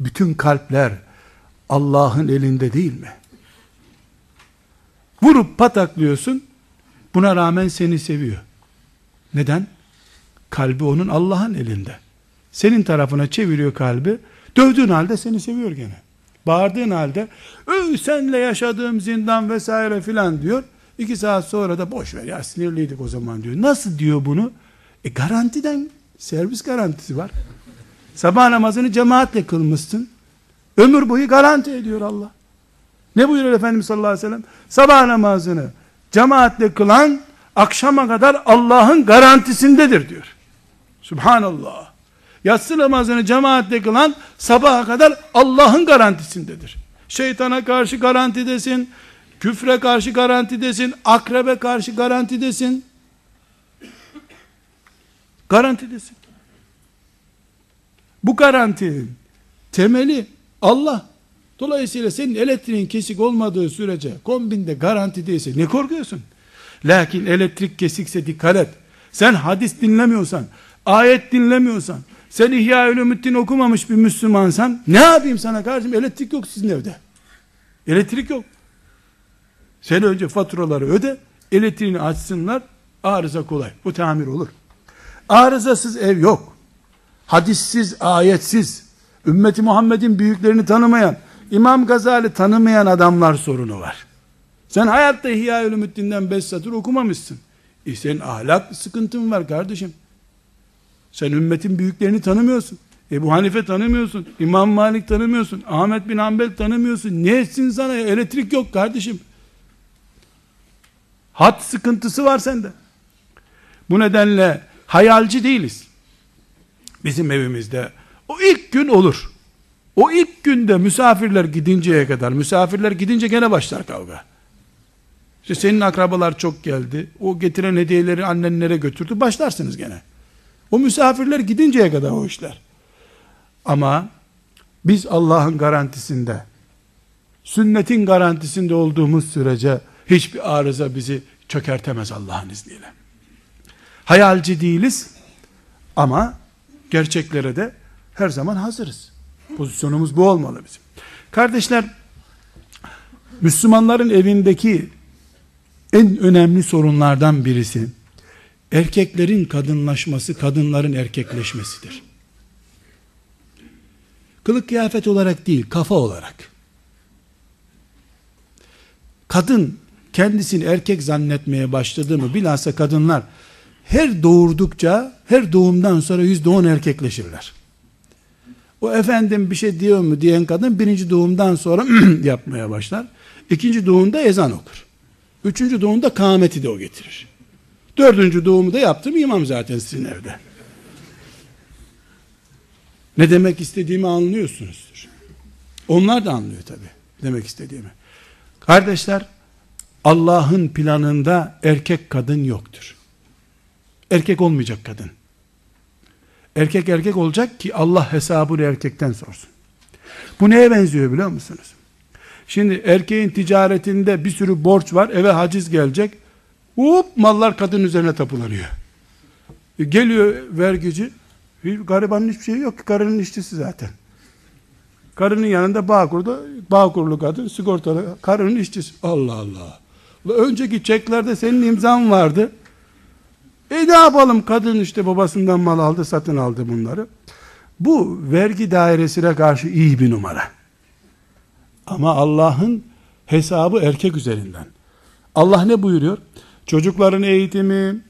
Bütün kalpler Allah'ın elinde değil mi? Vurup pataklıyorsun. Buna rağmen seni seviyor. Neden? Kalbi onun Allah'ın elinde. Senin tarafına çeviriyor kalbi. Dövdüğün halde seni seviyor gene. Bağırdığın halde senle yaşadığım zindan vesaire filan diyor. İki saat sonra da boş ver ya sinirliydik o zaman diyor. Nasıl diyor bunu? E garantiden servis garantisi var. Sabah namazını cemaatle kılmışsın. Ömür boyu garanti ediyor Allah. Ne buyuruyor Efendimiz sallallahu aleyhi ve sellem? Sabah namazını cemaatle kılan akşama kadar Allah'ın garantisindedir diyor. Subhanallah. Yatsı namazını cemaatle kılan sabaha kadar Allah'ın garantisindedir. Şeytana karşı garantidesin, küfre karşı garantidesin, akrebe karşı garantidesin. Garantidesin. Bu garantinin temeli Allah. Dolayısıyla senin elektriğin kesik olmadığı sürece kombinde garanti değilse ne korkuyorsun? Lakin elektrik kesikse dikkat et. Sen hadis dinlemiyorsan, ayet dinlemiyorsan, sen İhya Ulumuddin okumamış bir Müslümansan ne yapayım sana kardeşim elektrik yok sizin evde. Elektrik yok. Sen önce faturaları öde, elektriğini açsınlar, arıza kolay. Bu tamir olur. Arızasız ev yok. Hadissiz, ayetsiz, ümmeti Muhammed'in büyüklerini tanımayan, İmam Gazali tanımayan adamlar sorunu var. Sen hayatta İhya Ulumuddin'den beş satır okumamışsın. E senin ahlak sıkıntın var kardeşim. Sen ümmetin büyüklerini tanımıyorsun. Ebu Hanife tanımıyorsun, İmam Malik tanımıyorsun, Ahmet bin Hanbel tanımıyorsun. Ne etsin sana? Elektrik yok kardeşim. Hat sıkıntısı var sende. Bu nedenle hayalci değiliz. Bizim evimizde o ilk gün olur. O ilk günde misafirler gidinceye kadar, misafirler gidince gene başlar kavga. İşte senin akrabalar çok geldi. O getiren hediyeleri annenlere götürdü. Başlarsınız gene. O misafirler gidinceye kadar o işler. Ama biz Allah'ın garantisinde, sünnetin garantisinde olduğumuz sürece hiçbir arıza bizi çökertemez Allah'ın izniyle. Hayalci değiliz ama gerçeklere de her zaman hazırız. Pozisyonumuz bu olmalı bizim. Kardeşler, Müslümanların evindeki en önemli sorunlardan birisi erkeklerin kadınlaşması, kadınların erkekleşmesidir. Kılık kıyafet olarak değil, kafa olarak. Kadın kendisini erkek zannetmeye başladı mı bilhassa kadınlar her doğurdukça her doğumdan sonra yüzde on erkekleşirler. O efendim bir şey diyor mu diyen kadın birinci doğumdan sonra [clears throat] yapmaya başlar. İkinci doğumda ezan okur. Üçüncü doğumda kâmeti de o getirir. Dördüncü doğumu da yaptım imam zaten sizin evde. Ne demek istediğimi anlıyorsunuzdur. Onlar da anlıyor tabi demek istediğimi. Kardeşler Allah'ın planında erkek kadın yoktur. Erkek olmayacak kadın. Erkek erkek olacak ki Allah hesabını erkekten sorsun. Bu neye benziyor biliyor musunuz? Şimdi erkeğin ticaretinde bir sürü borç var, eve haciz gelecek. Hop mallar kadın üzerine tapulanıyor. E geliyor vergici, garibanın hiçbir şey yok ki, karının işçisi zaten. Karının yanında Bağkur'da, Bağkurlu kadın, sigortalı, karının işçisi. Allah Allah. Önceki çeklerde senin imzan vardı. E ne yapalım kadın işte babasından mal aldı satın aldı bunları. Bu vergi dairesine karşı iyi bir numara. Ama Allah'ın hesabı erkek üzerinden. Allah ne buyuruyor? Çocukların eğitimi,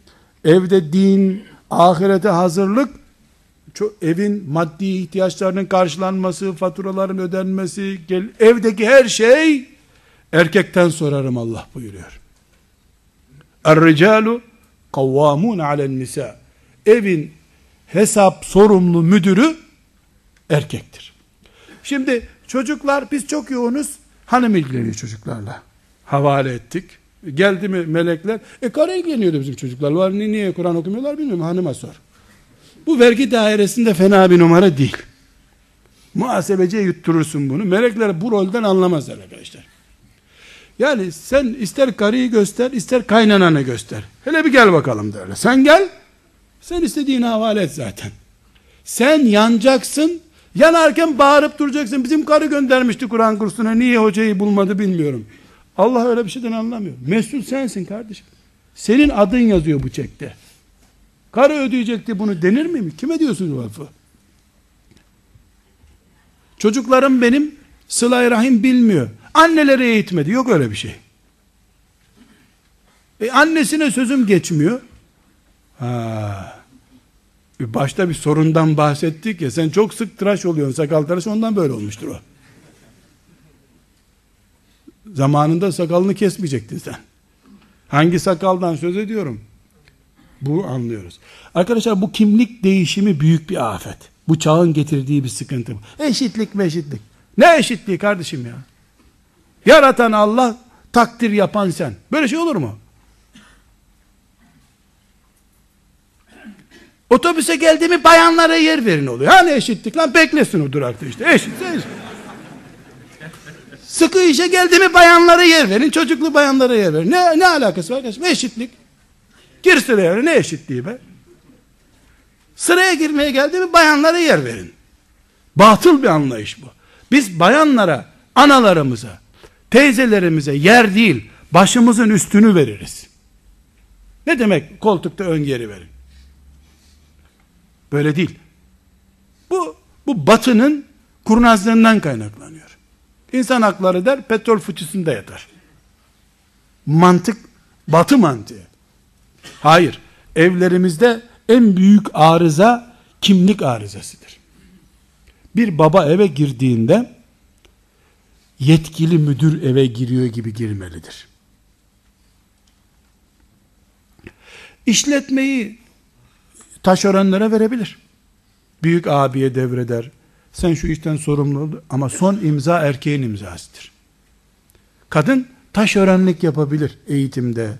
evde din, ahirete hazırlık, evin maddi ihtiyaçlarının karşılanması, faturaların ödenmesi, gel, evdeki her şey erkekten sorarım Allah buyuruyor. Er-ricalu kavvamun alen nisa. Evin hesap sorumlu müdürü erkektir. Şimdi çocuklar biz çok yoğunuz. Hanım ilgileniyor çocuklarla. Havale ettik. Geldi mi melekler? E karı ilgileniyordu bizim çocuklar. Var niye Kur'an okumuyorlar bilmiyorum. Hanıma sor. Bu vergi dairesinde fena bir numara değil. Muhasebeciye yutturursun bunu. Melekler bu rolden anlamazlar arkadaşlar. Yani sen ister karıyı göster, ister kaynananı göster. Hele bir gel bakalım derler. Sen gel, sen istediğini havale et zaten. Sen yanacaksın, yanarken bağırıp duracaksın. Bizim karı göndermişti Kur'an kursuna, niye hocayı bulmadı bilmiyorum. Allah öyle bir şeyden anlamıyor. Mesul sensin kardeşim. Senin adın yazıyor bu çekte. Karı ödeyecekti bunu denir mi? Kime diyorsun bu lafı? Çocuklarım benim sıla rahim bilmiyor. Anneleri eğitmedi. Yok öyle bir şey. E annesine sözüm geçmiyor. Ha. Başta bir sorundan bahsettik ya sen çok sık tıraş oluyorsun sakal tıraş ondan böyle olmuştur o. Zamanında sakalını kesmeyecektin sen. Hangi sakaldan söz ediyorum? Bu anlıyoruz. Arkadaşlar bu kimlik değişimi büyük bir afet. Bu çağın getirdiği bir sıkıntı. Eşitlik meşitlik. Ne eşitliği kardeşim ya? Yaratan Allah, takdir yapan sen. Böyle şey olur mu? Otobüse geldi mi bayanlara yer verin oluyor. Hani eşitlik lan beklesin o durakta işte. Eşit, eşit. Sıkı işe geldi mi bayanlara yer verin. Çocuklu bayanlara yer verin. Ne, ne alakası var arkadaşım? Eşitlik. Gir sıraya ne eşitliği be? Sıraya girmeye geldi mi bayanlara yer verin. Batıl bir anlayış bu. Biz bayanlara, analarımıza, teyzelerimize yer değil, başımızın üstünü veririz. Ne demek koltukta ön geri verin? Böyle değil. Bu, bu batının kurnazlığından kaynaklanıyor. İnsan hakları der, petrol fıçısında yatar. Mantık, batı mantığı. Hayır, evlerimizde en büyük arıza kimlik arızasıdır. Bir baba eve girdiğinde yetkili müdür eve giriyor gibi girmelidir. İşletmeyi taşeronlara verebilir. Büyük abiye devreder. Sen şu işten sorumlu. Ama son imza erkeğin imzasıdır. Kadın taşeronluk yapabilir eğitimde,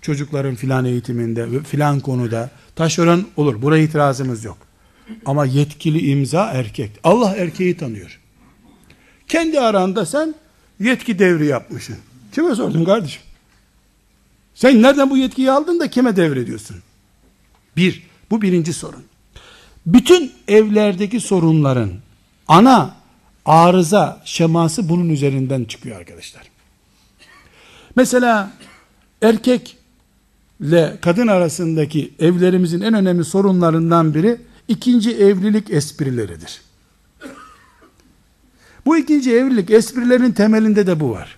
çocukların filan eğitiminde, filan konuda. Taşeron olur. Buraya itirazımız yok. Ama yetkili imza erkek. Allah erkeği tanıyor. Kendi aranda sen yetki devri yapmışsın. Kime sordun kardeşim? Sen nereden bu yetkiyi aldın da kime devrediyorsun? Bir, bu birinci sorun. Bütün evlerdeki sorunların ana arıza şeması bunun üzerinden çıkıyor arkadaşlar. Mesela erkekle kadın arasındaki evlerimizin en önemli sorunlarından biri ikinci evlilik esprileridir. Bu ikinci evlilik esprilerin temelinde de bu var.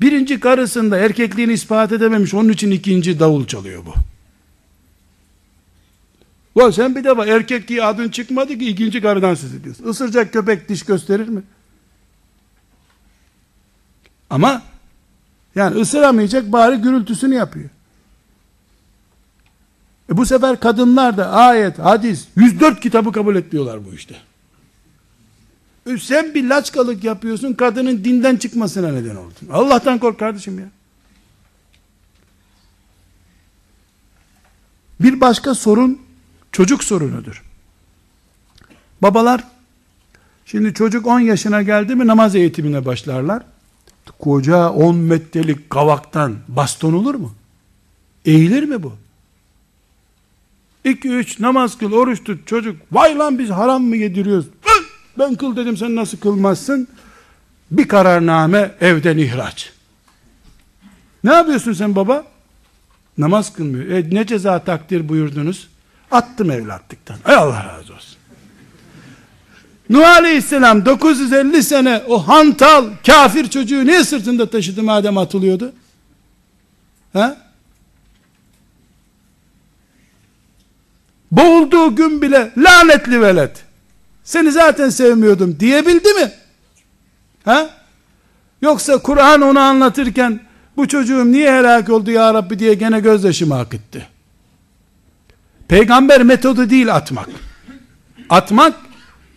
Birinci karısında erkekliğini ispat edememiş, onun için ikinci davul çalıyor bu. Ulan sen bir defa erkek diye adın çıkmadı ki ikinci karıdan söz ediyorsun. Isıracak köpek diş gösterir mi? Ama yani ısıramayacak bari gürültüsünü yapıyor. E bu sefer kadınlar da ayet, hadis, 104 kitabı kabul etmiyorlar bu işte. E sen bir laçkalık yapıyorsun, kadının dinden çıkmasına neden oldun. Allah'tan kork kardeşim ya. Bir başka sorun, çocuk sorunudur. Babalar, şimdi çocuk 10 yaşına geldi mi namaz eğitimine başlarlar. Koca 10 metrelik kavaktan baston olur mu? Eğilir mi bu? 2-3 namaz kıl, oruç tut çocuk. Vay lan biz haram mı yediriyoruz? Ben kıl dedim sen nasıl kılmazsın? Bir kararname evden ihraç. Ne yapıyorsun sen baba? Namaz kılmıyor. E, ne ceza takdir buyurdunuz? Attım evlatlıktan. Ay Allah razı olsun. Nuh Aleyhisselam 950 sene o hantal kafir çocuğu niye sırtında taşıdı madem atılıyordu? Ha? Boğulduğu gün bile lanetli velet. Seni zaten sevmiyordum diyebildi mi? Ha? Yoksa Kur'an onu anlatırken bu çocuğum niye helak oldu ya Rabbi diye gene gözyaşımı akıttı. Peygamber metodu değil atmak. Atmak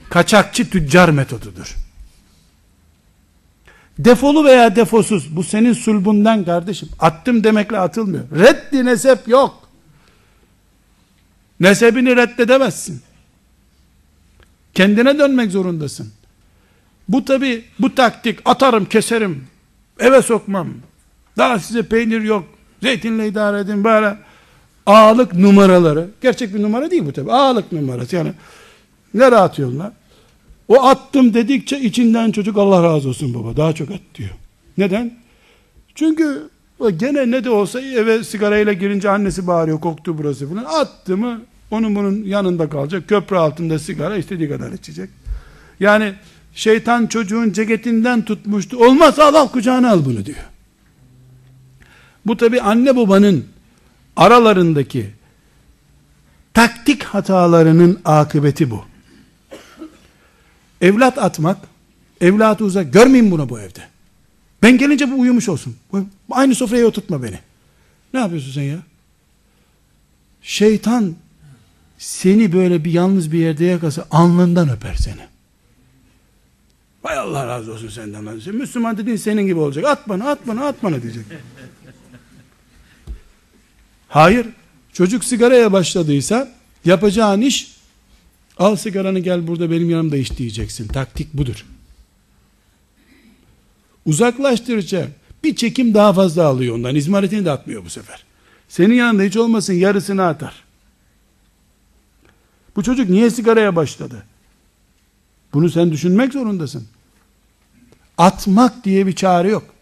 kaçakçı tüccar metodudur. Defolu veya defosuz bu senin sulbundan kardeşim. Attım demekle atılmıyor. Reddi nesep yok. Nesebini reddedemezsin. Kendine dönmek zorundasın. Bu tabi bu taktik atarım keserim eve sokmam daha size peynir yok zeytinle idare edin böyle ağalık numaraları gerçek bir numara değil bu tabi ağalık numarası yani nereye atıyorlar o attım dedikçe içinden çocuk Allah razı olsun baba daha çok at diyor neden çünkü gene ne de olsa eve sigarayla girince annesi bağırıyor koktu burası falan attı mı onun bunun yanında kalacak. Köprü altında sigara istediği kadar içecek. Yani şeytan çocuğun ceketinden tutmuştu. Olmaz al al kucağına al bunu diyor. Bu tabi anne babanın aralarındaki taktik hatalarının akıbeti bu. Evlat atmak, evlatı uzak, görmeyin bunu bu evde. Ben gelince bu uyumuş olsun. Aynı sofraya oturtma beni. Ne yapıyorsun sen ya? Şeytan seni böyle bir yalnız bir yerde yakasa alnından öper seni. Vay Allah razı olsun senden. Müslüman dediğin senin gibi olacak. At bana, at bana, at bana diyecek. Hayır. Çocuk sigaraya başladıysa yapacağın iş al sigaranı gel burada benim yanımda iç diyeceksin. Taktik budur. Uzaklaştıracak. Bir çekim daha fazla alıyor ondan. İzmaritini de atmıyor bu sefer. Senin yanında hiç olmasın yarısını atar. Bu çocuk niye sigaraya başladı? Bunu sen düşünmek zorundasın. Atmak diye bir çare yok.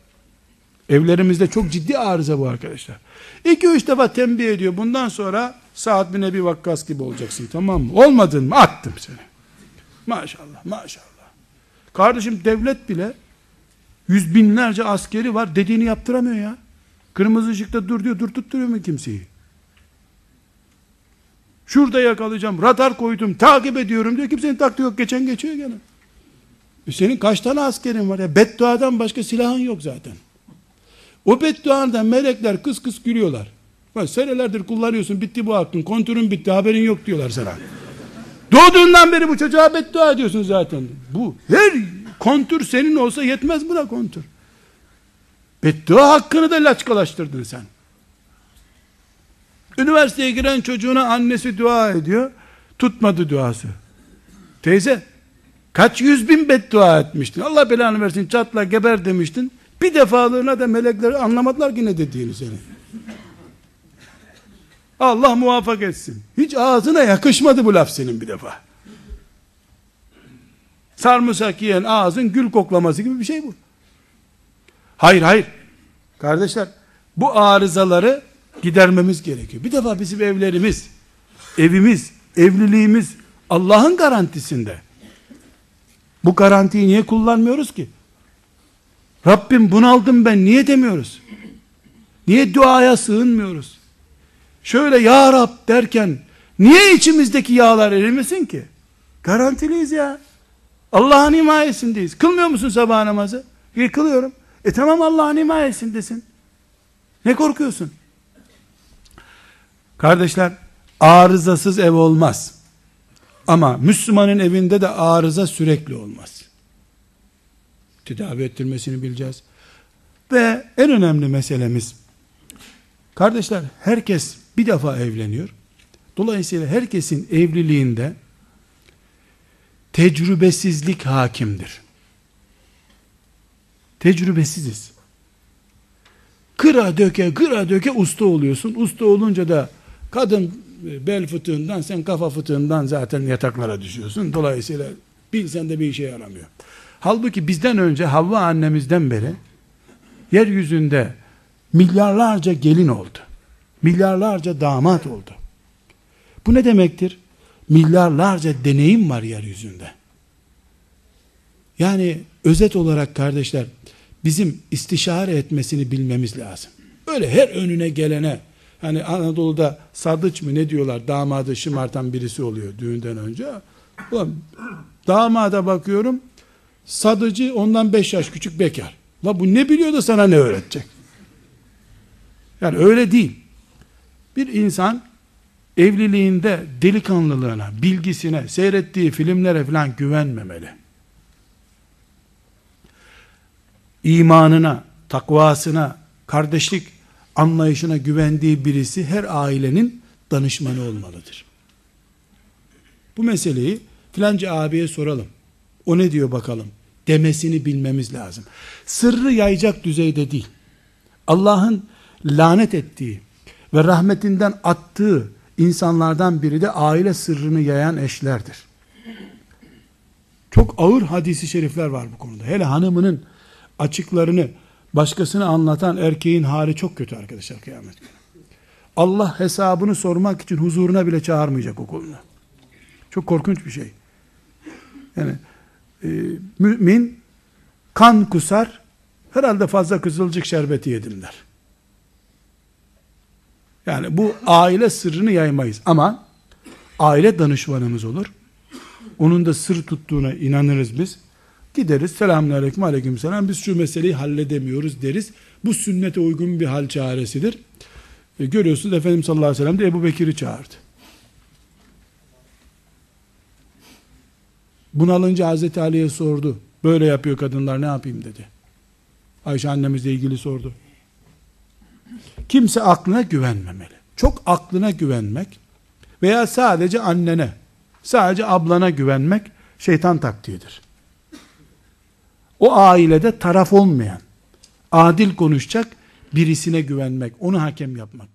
Evlerimizde çok ciddi arıza bu arkadaşlar. İki üç defa tembih ediyor. Bundan sonra saat bin bir Vakkas gibi olacaksın tamam mı? Olmadın mı? Attım seni. Maşallah maşallah. Kardeşim devlet bile yüz binlerce askeri var dediğini yaptıramıyor ya. Kırmızı ışıkta dur diyor dur tutturuyor mu kimseyi? Şurada yakalayacağım. Radar koydum. Takip ediyorum diyor. Kimsenin taktiği yok. Geçen geçiyor gene. E senin kaç tane askerin var ya? Bedduadan başka silahın yok zaten. O bedduadan melekler kıs kıs gülüyorlar. Bak senelerdir kullanıyorsun. Bitti bu hakkın. Kontürün bitti. Haberin yok diyorlar sana. Doğduğundan beri bu çocuğa beddua ediyorsun zaten. Bu her kontür senin olsa yetmez buna kontür. Beddua hakkını da laçkalaştırdın sen. Üniversiteye giren çocuğuna annesi dua ediyor. Tutmadı duası. Teyze kaç yüz bin beddua etmiştin. Allah belanı versin çatla geber demiştin. Bir defalığına da melekler anlamadılar ki ne dediğini senin. Allah muvaffak etsin. Hiç ağzına yakışmadı bu laf senin bir defa. Sarımsak yiyen ağzın gül koklaması gibi bir şey bu. Hayır hayır. Kardeşler bu arızaları gidermemiz gerekiyor. Bir defa bizim evlerimiz, evimiz, evliliğimiz Allah'ın garantisinde. Bu garantiyi niye kullanmıyoruz ki? Rabbim bunaldım ben niye demiyoruz? Niye duaya sığınmıyoruz? Şöyle ya Rab derken niye içimizdeki yağlar erimesin ki? Garantiliyiz ya. Allah'ın himayesindeyiz. Kılmıyor musun sabah namazı? E, kılıyorum. E tamam Allah'ın himayesindesin. Ne korkuyorsun? Kardeşler, arızasız ev olmaz. Ama Müslümanın evinde de arıza sürekli olmaz. Tedavi ettirmesini bileceğiz. Ve en önemli meselemiz, kardeşler herkes bir defa evleniyor. Dolayısıyla herkesin evliliğinde tecrübesizlik hakimdir. Tecrübesiziz. Kıra döke, kıra döke usta oluyorsun. Usta olunca da kadın e, bel fıtığından, sen kafa fıtığından zaten yataklara düşüyorsun. Dolayısıyla bilsen de bir işe yaramıyor. Halbuki bizden önce Havva annemizden beri yeryüzünde milyarlarca gelin oldu. Milyarlarca damat oldu. Bu ne demektir? Milyarlarca deneyim var yeryüzünde. Yani özet olarak kardeşler bizim istişare etmesini bilmemiz lazım. Öyle her önüne gelene hani Anadolu'da sadıç mı ne diyorlar damadı şımartan birisi oluyor düğünden önce. Ulan, damada bakıyorum sadıcı ondan beş yaş küçük bekar. La bu ne biliyor da sana ne öğretecek? Yani öyle değil. Bir insan evliliğinde delikanlılığına, bilgisine, seyrettiği filmlere falan güvenmemeli. İmanına, takvasına, kardeşlik anlayışına güvendiği birisi her ailenin danışmanı olmalıdır. Bu meseleyi filanca abiye soralım. O ne diyor bakalım demesini bilmemiz lazım. Sırrı yayacak düzeyde değil. Allah'ın lanet ettiği ve rahmetinden attığı insanlardan biri de aile sırrını yayan eşlerdir. Çok ağır hadisi şerifler var bu konuda. Hele hanımının açıklarını başkasına anlatan erkeğin hali çok kötü arkadaşlar kıyamet günü. Allah hesabını sormak için huzuruna bile çağırmayacak o kolunu. Çok korkunç bir şey. Yani e, mümin kan kusar herhalde fazla kızılcık şerbeti yedimler. Yani bu aile sırrını yaymayız ama aile danışmanımız olur. Onun da sır tuttuğuna inanırız biz. Gideriz selamünaleyküm aleyküm selam biz şu meseleyi halledemiyoruz deriz. Bu sünnete uygun bir hal çaresidir. E, görüyorsunuz Efendimiz sallallahu aleyhi ve sellem de Ebu Bekir'i çağırdı. Bunalınca Hazreti Ali'ye sordu. Böyle yapıyor kadınlar ne yapayım dedi. Ayşe annemizle ilgili sordu. Kimse aklına güvenmemeli. Çok aklına güvenmek veya sadece annene, sadece ablana güvenmek şeytan taktiğidir. O ailede taraf olmayan, adil konuşacak birisine güvenmek, onu hakem yapmak.